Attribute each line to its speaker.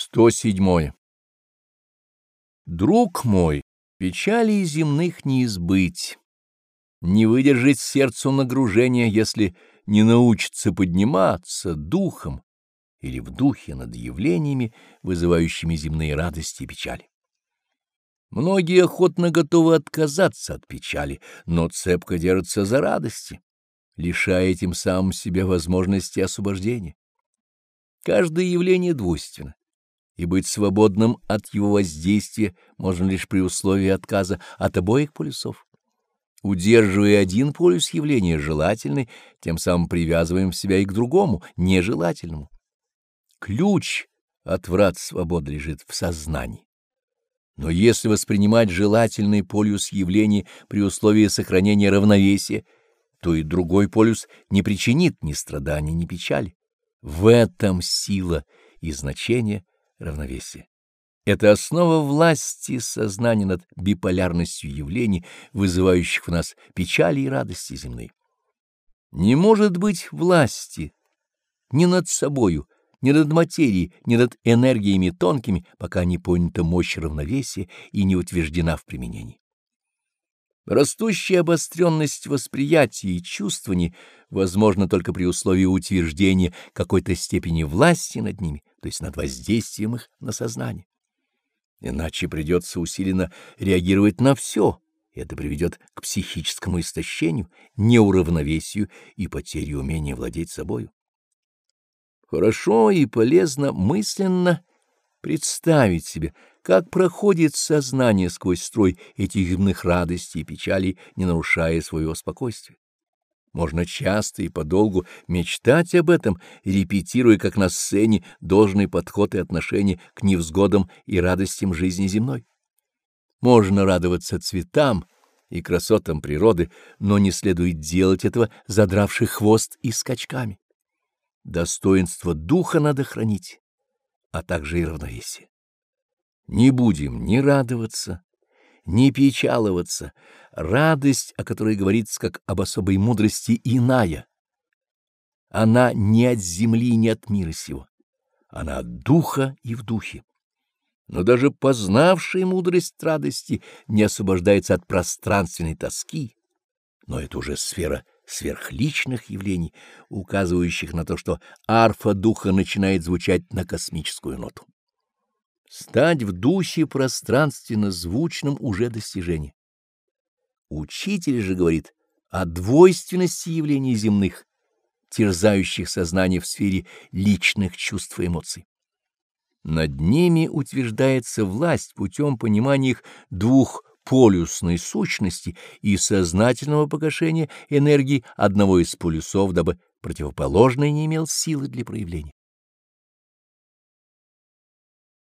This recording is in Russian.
Speaker 1: 107. Друг мой, печали земных не избыть, не выдержать сердцу нагружения, если не научится подниматься духом или в духе над явлениями, вызывающими земные радости и печали. Многие охотно готовы отказаться от печали, но цепко держатся за радости, лишая этим самым себя возможности освобождения. Каждое явление двойственно и быть свободным от его воздействия можно лишь при условии отказа от обоих полюсов. Удерживая один полюс явления желательный, тем самым привязываем себя и к другому, нежелательному. Ключ от врат свободы лежит в сознании. Но если воспринимать желательный полюс явлений при условии сохранения равновесия, то и другой полюс не причинит ни страдания, ни печали. В этом сила и значение равновесия. Это основа власти сознания над биполярностью явлений, вызывающих в нас печали и радости земные. Не может быть власти ни над собою, ни над материей, ни над энергиями тонкими, пока не понята мощь равновесия и не утверждена в применении. Растущая обостренность восприятия и чувствований возможна только при условии утверждения какой-то степени власти над ними, то есть над воздействием их на сознание. Иначе придется усиленно реагировать на все, и это приведет к психическому истощению, неуравновесию и потере умения владеть собою. Хорошо и полезно мысленно представить себе, как проходит сознание сквозь строй этих земных радостей и печалей, не нарушая своего спокойствия. Можно часто и подолгу мечтать об этом, репетируя, как на сцене, должный подход и отношение к невзгодам и радостям жизни земной. Можно радоваться цветам и красотам природы, но не следует делать этого, задравший хвост и скачками. Достоинство духа надо хранить, а также и равновесие. Не будем ни радоваться, ни печаловаться. Радость, о которой говорится как об особой мудрости, иная. Она не от земли, не от мира сего. Она от духа и в духе. Но даже познавший мудрость радости не освобождается от пространственной тоски, но это уже сфера сверхличных явлений, указывающих на то, что арфа духа начинает звучать на космическую ноту. Стать в духе пространственно звучным уже достижение. Учитель же говорит о двойственности явлений земных, терзающих сознание в сфере личных чувств и эмоций. Над ними утверждается власть путем понимания их двухполюсной сущности и сознательного погашения энергии одного из полюсов, дабы противоположный не имел силы для проявления.